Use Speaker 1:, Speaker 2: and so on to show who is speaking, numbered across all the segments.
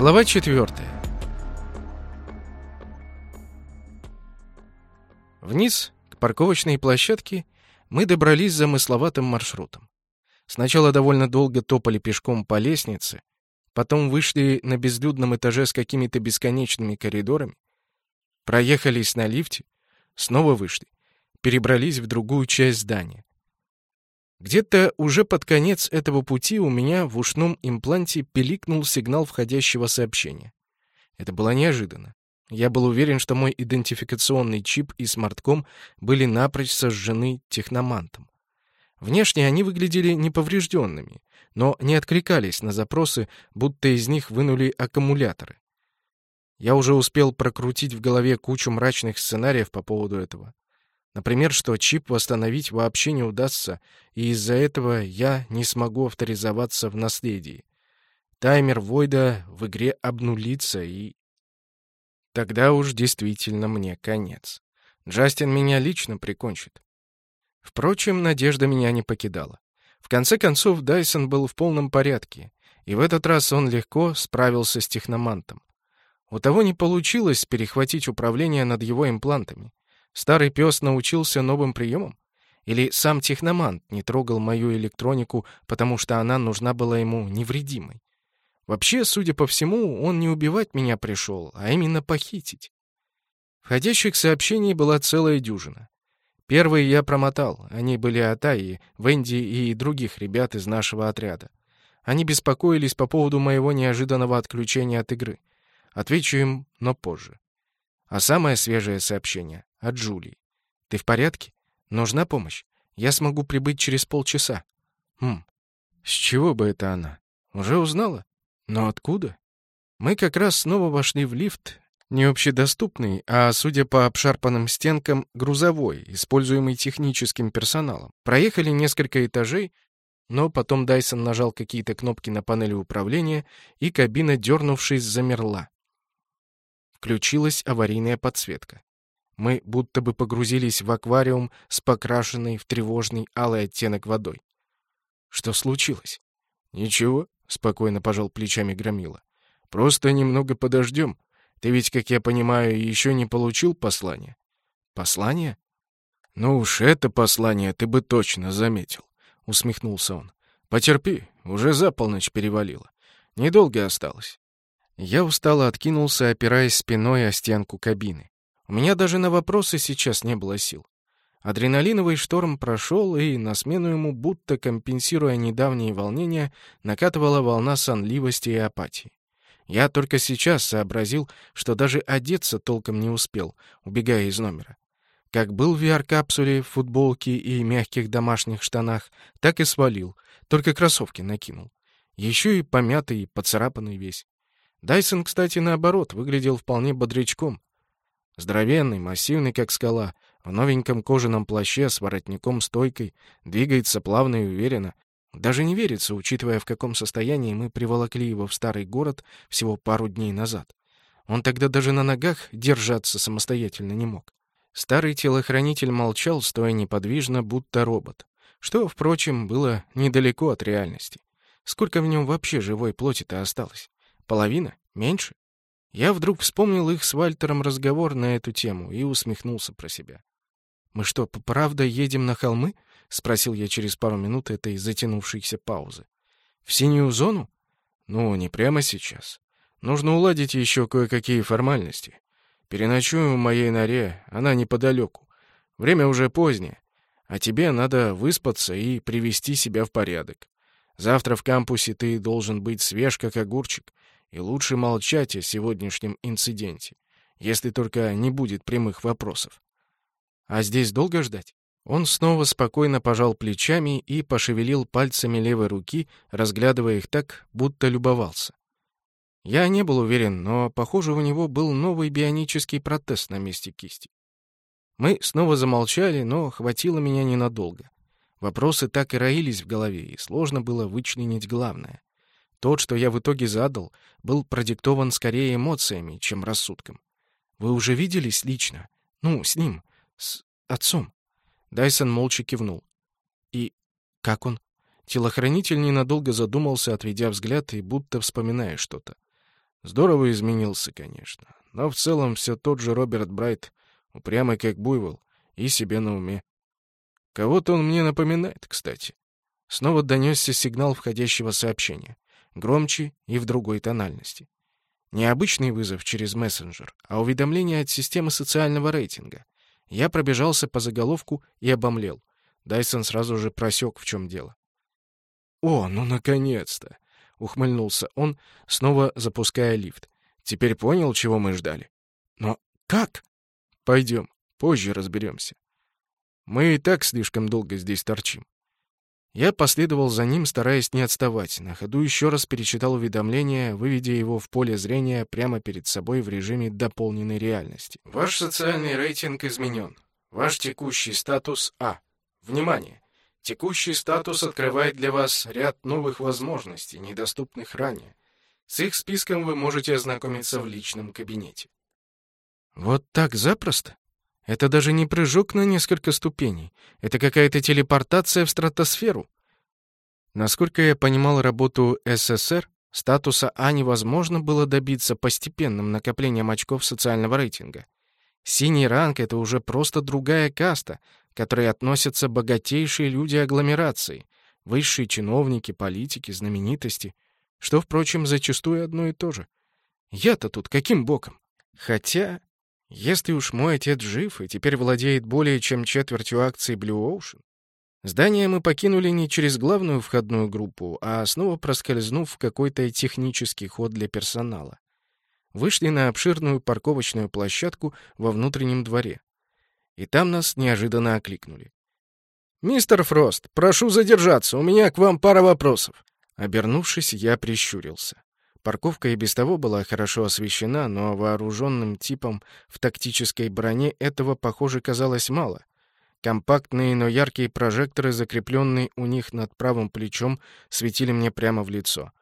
Speaker 1: Глава четвертая. Вниз, к парковочной площадке, мы добрались замысловатым маршрутом. Сначала довольно долго топали пешком по лестнице, потом вышли на безлюдном этаже с какими-то бесконечными коридорами, проехались на лифте, снова вышли, перебрались в другую часть здания. Где-то уже под конец этого пути у меня в ушном импланте пиликнул сигнал входящего сообщения. Это было неожиданно. Я был уверен, что мой идентификационный чип и смартком были напрочь сожжены техномантом. Внешне они выглядели неповрежденными, но не откликались на запросы, будто из них вынули аккумуляторы. Я уже успел прокрутить в голове кучу мрачных сценариев по поводу этого. Например, что чип восстановить вообще не удастся, и из-за этого я не смогу авторизоваться в наследии. Таймер Войда в игре обнулится, и... Тогда уж действительно мне конец. Джастин меня лично прикончит. Впрочем, надежда меня не покидала. В конце концов, Дайсон был в полном порядке, и в этот раз он легко справился с техномантом. У того не получилось перехватить управление над его имплантами. Старый пес научился новым приемам? Или сам техномант не трогал мою электронику, потому что она нужна была ему невредимой? Вообще, судя по всему, он не убивать меня пришел, а именно похитить. Входящих сообщений была целая дюжина. Первые я промотал. Они были от Аи, Венди и других ребят из нашего отряда. Они беспокоились по поводу моего неожиданного отключения от игры. Отвечу им, но позже. А самое свежее сообщение от Джулии. «Ты в порядке? Нужна помощь? Я смогу прибыть через полчаса». «Хм, с чего бы это она? Уже узнала? Но откуда?» Мы как раз снова вошли в лифт, не общедоступный, а, судя по обшарпанным стенкам, грузовой, используемый техническим персоналом. Проехали несколько этажей, но потом Дайсон нажал какие-то кнопки на панели управления, и кабина, дернувшись, замерла. Включилась аварийная подсветка. Мы будто бы погрузились в аквариум с покрашенной в тревожный алый оттенок водой. Что случилось? Ничего, спокойно пожал плечами Громила. Просто немного подождем. Ты ведь, как я понимаю, еще не получил послание. Послание? Ну уж это послание ты бы точно заметил, усмехнулся он. Потерпи, уже за полночь перевалило. Недолго осталось. Я устало откинулся, опираясь спиной о стенку кабины. У меня даже на вопросы сейчас не было сил. Адреналиновый шторм прошел, и на смену ему, будто компенсируя недавние волнения, накатывала волна сонливости и апатии. Я только сейчас сообразил, что даже одеться толком не успел, убегая из номера. Как был в VR-капсуле, футболке и мягких домашних штанах, так и свалил, только кроссовки накинул. Еще и помятый, и поцарапанный весь. Дайсон, кстати, наоборот, выглядел вполне бодрячком. Здоровенный, массивный, как скала, в новеньком кожаном плаще с воротником-стойкой, двигается плавно и уверенно. Даже не верится, учитывая, в каком состоянии мы приволокли его в старый город всего пару дней назад. Он тогда даже на ногах держаться самостоятельно не мог. Старый телохранитель молчал, стоя неподвижно, будто робот. Что, впрочем, было недалеко от реальности. Сколько в нем вообще живой плоти-то осталось? Половина? Меньше? Я вдруг вспомнил их с Вальтером разговор на эту тему и усмехнулся про себя. «Мы что, правда едем на холмы?» — спросил я через пару минут этой затянувшейся паузы. «В синюю зону?» «Ну, не прямо сейчас. Нужно уладить еще кое-какие формальности. Переночую в моей норе, она неподалеку. Время уже позднее, а тебе надо выспаться и привести себя в порядок. Завтра в кампусе ты должен быть свеж, как огурчик, и лучше молчать о сегодняшнем инциденте, если только не будет прямых вопросов. А здесь долго ждать? Он снова спокойно пожал плечами и пошевелил пальцами левой руки, разглядывая их так, будто любовался. Я не был уверен, но, похоже, у него был новый бионический протез на месте кисти. Мы снова замолчали, но хватило меня ненадолго. Вопросы так и роились в голове, и сложно было вычленить главное. Тот, что я в итоге задал, был продиктован скорее эмоциями, чем рассудком. Вы уже виделись лично? Ну, с ним, с отцом. Дайсон молча кивнул. И как он? Телохранитель ненадолго задумался, отведя взгляд и будто вспоминая что-то. Здорово изменился, конечно. Но в целом все тот же Роберт Брайт, упрямый как буйвол, и себе на уме. Кого-то он мне напоминает, кстати. Снова донесся сигнал входящего сообщения. Громче и в другой тональности. Не обычный вызов через мессенджер, а уведомление от системы социального рейтинга. Я пробежался по заголовку и обомлел. Дайсон сразу же просек, в чем дело. «О, ну наконец-то!» — ухмыльнулся он, снова запуская лифт. «Теперь понял, чего мы ждали?» «Но как?» «Пойдем, позже разберемся. Мы и так слишком долго здесь торчим». Я последовал за ним, стараясь не отставать. На ходу еще раз перечитал уведомление, выведя его в поле зрения прямо перед собой в режиме дополненной реальности. Ваш социальный рейтинг изменен. Ваш текущий статус А. Внимание! Текущий статус открывает для вас ряд новых возможностей, недоступных ранее. С их списком вы можете ознакомиться в личном кабинете. Вот так запросто? Это даже не прыжок на несколько ступеней. Это какая-то телепортация в стратосферу. Насколько я понимал работу СССР, статуса А невозможно было добиться постепенным накоплением очков социального рейтинга. Синий ранг — это уже просто другая каста, к которой относятся богатейшие люди агломерации, высшие чиновники, политики, знаменитости, что, впрочем, зачастую одно и то же. Я-то тут каким боком? Хотя, если уж мой отец жив и теперь владеет более чем четвертью акций Blue Ocean, Здание мы покинули не через главную входную группу, а снова проскользнув в какой-то технический ход для персонала. Вышли на обширную парковочную площадку во внутреннем дворе и там нас неожиданно окликнули. «Мистер Фрост, прошу задержаться, у меня к вам пара вопросов». Обернувшись, я прищурился. Парковка и без того была хорошо освещена, но вооруженным типом в тактической броне этого, похоже, казалось мало. Компактные, но яркие прожекторы, закрепленные у них над правым плечом, светили мне прямо в лицо.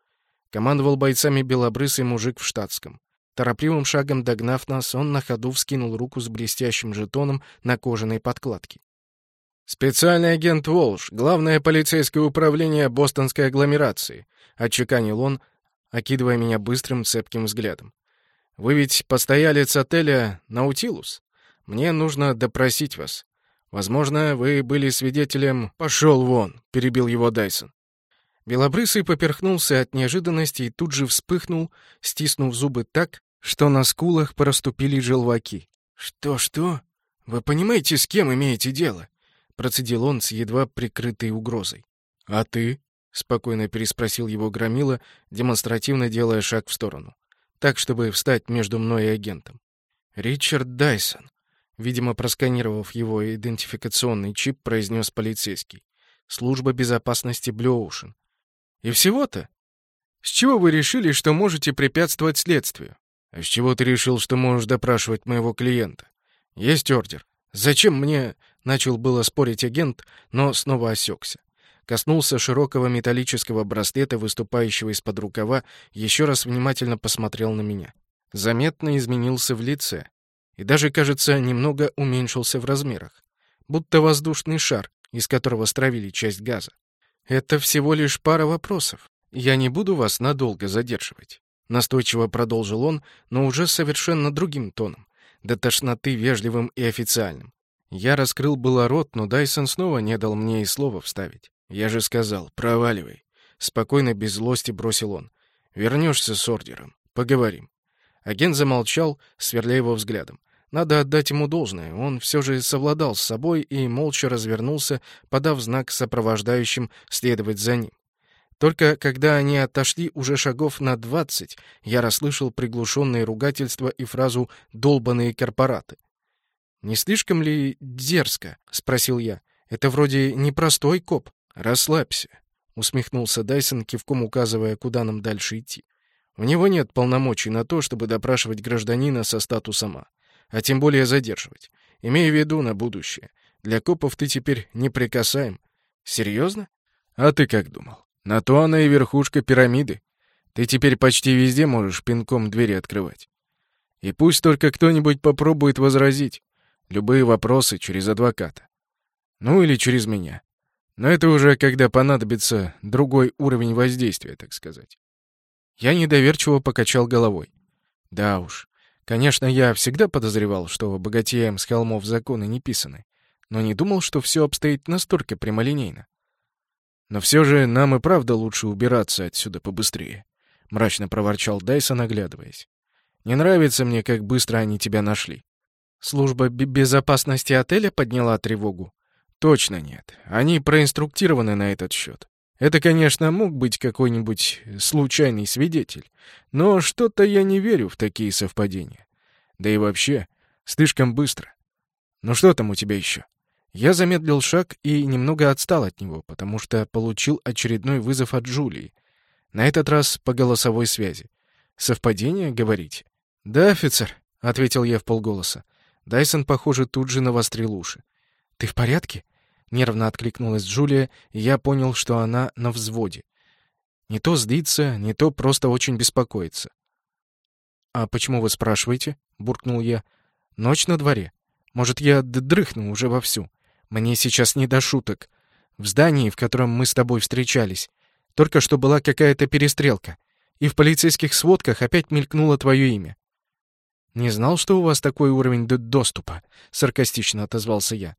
Speaker 1: Командовал бойцами белобрысый мужик в штатском. Торопливым шагом догнав нас, он на ходу вскинул руку с блестящим жетоном на кожаной подкладке. «Специальный агент Волш, главное полицейское управление бостонской агломерации», — отчеканил он, окидывая меня быстрым цепким взглядом. «Вы ведь постоялец отеля «Наутилус». Мне нужно допросить вас. Возможно, вы были свидетелем...» «Пошел вон!» — перебил его Дайсон. Белобрысый поперхнулся от неожиданности и тут же вспыхнул, стиснув зубы так, что на скулах проступили желваки. «Что-что? Вы понимаете, с кем имеете дело?» Процедил он с едва прикрытой угрозой. «А ты?» — спокойно переспросил его Громила, демонстративно делая шаг в сторону. Так, чтобы встать между мной и агентом. «Ричард Дайсон», видимо, просканировав его идентификационный чип, произнес полицейский. «Служба безопасности Ocean». «И всего-то? С чего вы решили, что можете препятствовать следствию?» «А с чего ты решил, что можешь допрашивать моего клиента?» «Есть ордер». «Зачем мне...» — начал было спорить агент, но снова осекся. Коснулся широкого металлического браслета, выступающего из-под рукава, еще раз внимательно посмотрел на меня. Заметно изменился в лице. И даже, кажется, немного уменьшился в размерах. Будто воздушный шар, из которого стравили часть газа. «Это всего лишь пара вопросов. Я не буду вас надолго задерживать. Настойчиво продолжил он, но уже совершенно другим тоном, до тошноты вежливым и официальным. Я раскрыл было рот, но Дайсон снова не дал мне и слова вставить. Я же сказал, проваливай. Спокойно, без злости бросил он. Вернешься с ордером. Поговорим. Агент замолчал, сверля его взглядом. Надо отдать ему должное. Он все же совладал с собой и молча развернулся, подав знак сопровождающим следовать за ним. Только когда они отошли уже шагов на двадцать, я расслышал приглушенные ругательства и фразу «долбаные корпораты». «Не слишком ли дерзко?» — спросил я. «Это вроде непростой коп». «Расслабься», — усмехнулся Дайсон, кивком указывая, куда нам дальше идти. «У него нет полномочий на то, чтобы допрашивать гражданина со статусом А, а тем более задерживать. Имея в виду на будущее. Для копов ты теперь неприкасаем. Серьезно? А ты как думал?» На то она и верхушка пирамиды. Ты теперь почти везде можешь пинком двери открывать. И пусть только кто-нибудь попробует возразить. Любые вопросы через адвоката. Ну или через меня. Но это уже когда понадобится другой уровень воздействия, так сказать. Я недоверчиво покачал головой. Да уж. Конечно, я всегда подозревал, что богатеям с холмов законы не писаны, но не думал, что все обстоит настолько прямолинейно. Но все же нам и правда лучше убираться отсюда побыстрее, мрачно проворчал Дайсон, оглядываясь. Не нравится мне, как быстро они тебя нашли. Служба безопасности отеля подняла тревогу. Точно нет. Они проинструктированы на этот счет. Это, конечно, мог быть какой-нибудь случайный свидетель, но что-то я не верю в такие совпадения. Да и вообще, слишком быстро. Ну что там у тебя еще? Я замедлил шаг и немного отстал от него, потому что получил очередной вызов от Джулии. На этот раз по голосовой связи. Совпадение, говорите? Да, офицер, ответил я в полголоса. Дайсон, похоже, тут же навострил уши. Ты в порядке? Нервно откликнулась Джулия, и я понял, что она на взводе. Не то злится, не то просто очень беспокоится. «А почему вы спрашиваете?» — буркнул я. «Ночь на дворе. Может, я дрыхну уже вовсю. Мне сейчас не до шуток. В здании, в котором мы с тобой встречались, только что была какая-то перестрелка, и в полицейских сводках опять мелькнуло твое имя». «Не знал, что у вас такой уровень доступа», — саркастично отозвался я.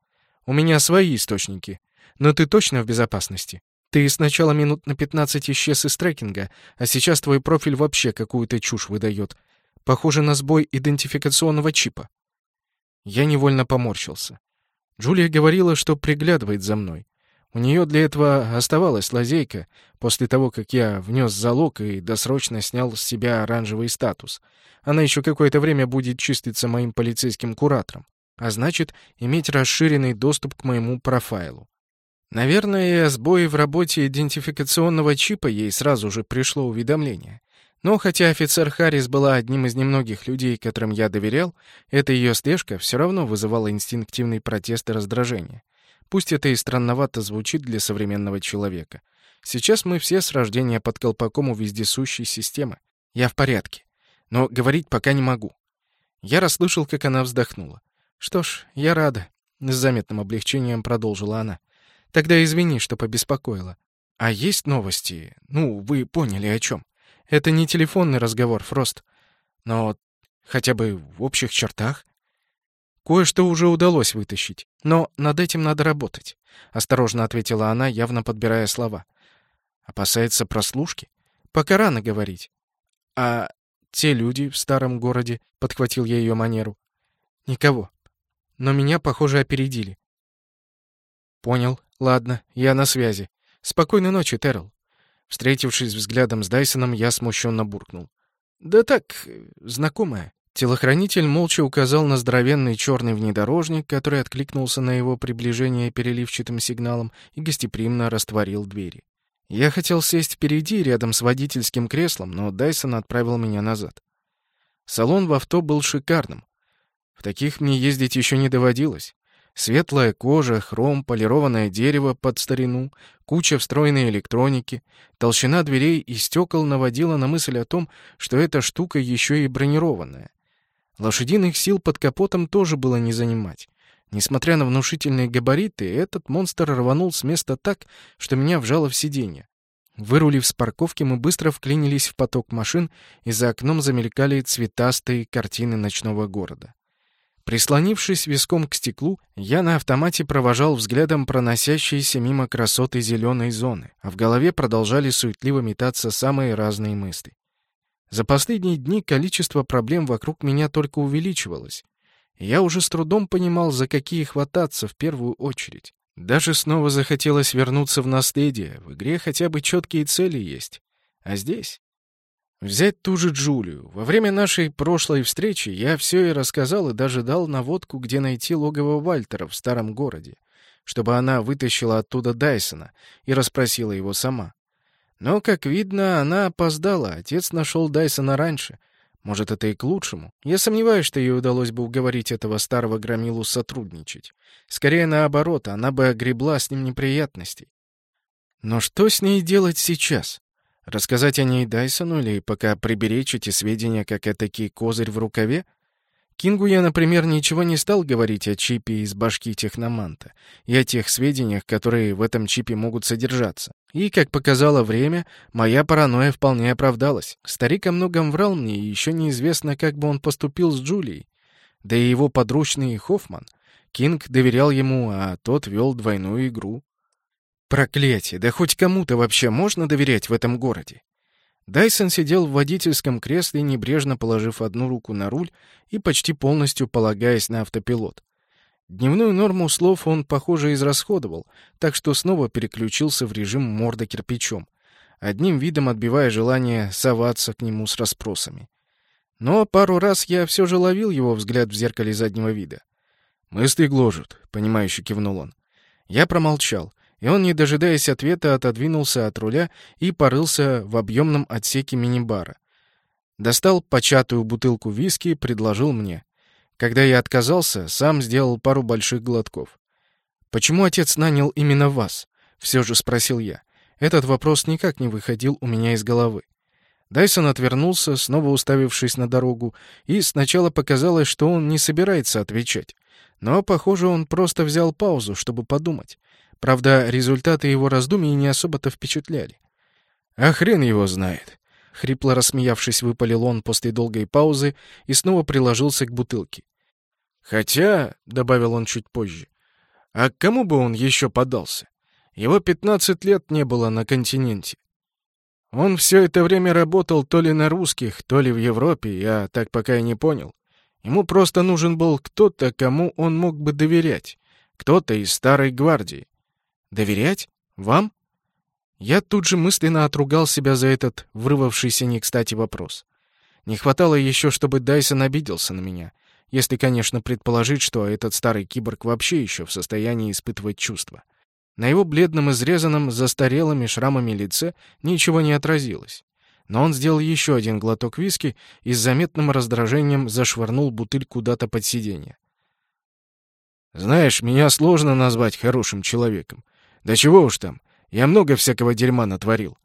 Speaker 1: У меня свои источники. Но ты точно в безопасности? Ты сначала минут на 15 исчез из трекинга, а сейчас твой профиль вообще какую-то чушь выдает. Похоже на сбой идентификационного чипа. Я невольно поморщился. Джулия говорила, что приглядывает за мной. У нее для этого оставалась лазейка после того, как я внес залог и досрочно снял с себя оранжевый статус. Она еще какое-то время будет чиститься моим полицейским куратором а значит, иметь расширенный доступ к моему профайлу. Наверное, о сбое в работе идентификационного чипа ей сразу же пришло уведомление. Но хотя офицер Харрис была одним из немногих людей, которым я доверял, эта ее слежка все равно вызывала инстинктивный протест и раздражение. Пусть это и странновато звучит для современного человека. Сейчас мы все с рождения под колпаком у вездесущей системы. Я в порядке. Но говорить пока не могу. Я расслышал, как она вздохнула. «Что ж, я рада», — с заметным облегчением продолжила она. «Тогда извини, что побеспокоила. А есть новости? Ну, вы поняли, о чем. Это не телефонный разговор, Фрост. Но хотя бы в общих чертах. Кое-что уже удалось вытащить, но над этим надо работать», — осторожно ответила она, явно подбирая слова. «Опасается прослушки? Пока рано говорить. А те люди в старом городе, — подхватил я ее манеру. Никого но меня, похоже, опередили. Понял. Ладно, я на связи. Спокойной ночи, Террел. Встретившись взглядом с Дайсоном, я смущенно буркнул. Да так, знакомая. Телохранитель молча указал на здоровенный черный внедорожник, который откликнулся на его приближение переливчатым сигналом и гостеприимно растворил двери. Я хотел сесть впереди, рядом с водительским креслом, но Дайсон отправил меня назад. Салон в авто был шикарным. В таких мне ездить еще не доводилось. Светлая кожа, хром, полированное дерево под старину, куча встроенной электроники, толщина дверей и стекол наводила на мысль о том, что эта штука еще и бронированная. Лошадиных сил под капотом тоже было не занимать. Несмотря на внушительные габариты, этот монстр рванул с места так, что меня вжало в сиденье. Вырулив с парковки, мы быстро вклинились в поток машин, и за окном замелькали цветастые картины ночного города. Прислонившись виском к стеклу, я на автомате провожал взглядом проносящиеся мимо красоты зеленой зоны, а в голове продолжали суетливо метаться самые разные мысли. За последние дни количество проблем вокруг меня только увеличивалось. я уже с трудом понимал, за какие хвататься в первую очередь. Даже снова захотелось вернуться в наследие. В игре хотя бы четкие цели есть. А здесь? Взять ту же Джулию. Во время нашей прошлой встречи я все ей рассказал и даже дал наводку, где найти логово Вальтера в старом городе, чтобы она вытащила оттуда Дайсона и расспросила его сама. Но, как видно, она опоздала, отец нашел Дайсона раньше. Может, это и к лучшему. Я сомневаюсь, что ей удалось бы уговорить этого старого громилу сотрудничать. Скорее наоборот, она бы огребла с ним неприятностей. Но что с ней делать сейчас? Рассказать о ней Дайсону или пока приберечь эти сведения, как этакий козырь в рукаве? Кингу я, например, ничего не стал говорить о чипе из башки техноманта и о тех сведениях, которые в этом чипе могут содержаться. И, как показало время, моя паранойя вполне оправдалась. Старик о многом врал мне, и еще неизвестно, как бы он поступил с Джулией. Да и его подручный Хоффман. Кинг доверял ему, а тот вел двойную игру. Проклятие, да хоть кому-то вообще можно доверять в этом городе? Дайсон сидел в водительском кресле, небрежно положив одну руку на руль и почти полностью полагаясь на автопилот. Дневную норму слов он, похоже, израсходовал, так что снова переключился в режим морда кирпичом, одним видом отбивая желание соваться к нему с расспросами. Но пару раз я все же ловил его взгляд в зеркале заднего вида. «Мысли гложут», — понимающе кивнул он. Я промолчал, и он, не дожидаясь ответа, отодвинулся от руля и порылся в объемном отсеке мини-бара. Достал початую бутылку виски и предложил мне. Когда я отказался, сам сделал пару больших глотков. «Почему отец нанял именно вас?» — все же спросил я. Этот вопрос никак не выходил у меня из головы. Дайсон отвернулся, снова уставившись на дорогу, и сначала показалось, что он не собирается отвечать. Но, похоже, он просто взял паузу, чтобы подумать. Правда, результаты его раздумий не особо-то впечатляли. «А хрен его знает!» Хрипло рассмеявшись, выпалил он после долгой паузы и снова приложился к бутылке. «Хотя», — добавил он чуть позже, — «а к кому бы он еще подался? Его пятнадцать лет не было на континенте. Он все это время работал то ли на русских, то ли в Европе, я так пока и не понял. Ему просто нужен был кто-то, кому он мог бы доверять, кто-то из старой гвардии. Доверять? Вам? Я тут же мысленно отругал себя за этот вырвавшийся не кстати вопрос. Не хватало еще, чтобы Дайсон обиделся на меня, если, конечно, предположить, что этот старый киборг вообще еще в состоянии испытывать чувства. На его бледном, изрезанном, застарелыми шрамами лице ничего не отразилось. Но он сделал еще один глоток виски и с заметным раздражением зашвырнул бутыль куда-то под сиденье. «Знаешь, меня сложно назвать хорошим человеком. Да чего уж там, я много всякого дерьма натворил.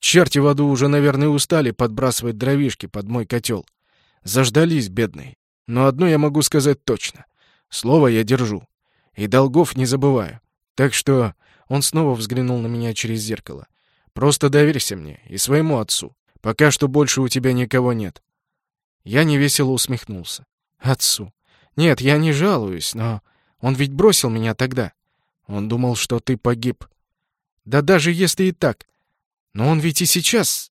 Speaker 1: Черти в аду уже, наверное, устали подбрасывать дровишки под мой котел. Заждались, бедные. Но одно я могу сказать точно. Слово я держу. И долгов не забываю. Так что он снова взглянул на меня через зеркало. Просто доверься мне и своему отцу. Пока что больше у тебя никого нет. Я невесело усмехнулся. Отцу. Нет, я не жалуюсь, но он ведь бросил меня тогда. Он думал, что ты погиб. Да даже если и так. Но он ведь и сейчас...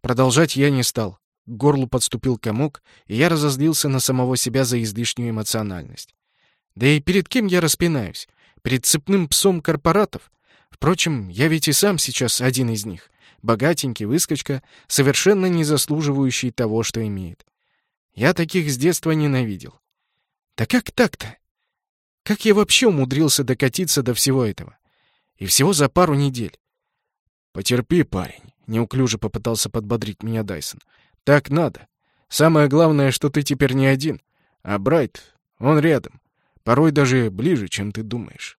Speaker 1: Продолжать я не стал. К горлу подступил комок, и я разозлился на самого себя за излишнюю эмоциональность. Да и перед кем я распинаюсь? Перед цепным псом корпоратов? Впрочем, я ведь и сам сейчас один из них. Богатенький выскочка, совершенно не заслуживающий того, что имеет. Я таких с детства ненавидел. Да как так-то? Как я вообще умудрился докатиться до всего этого? И всего за пару недель. «Потерпи, парень», — неуклюже попытался подбодрить меня Дайсон. «Так надо. Самое главное, что ты теперь не один. А Брайт, он рядом. Порой даже ближе, чем ты думаешь».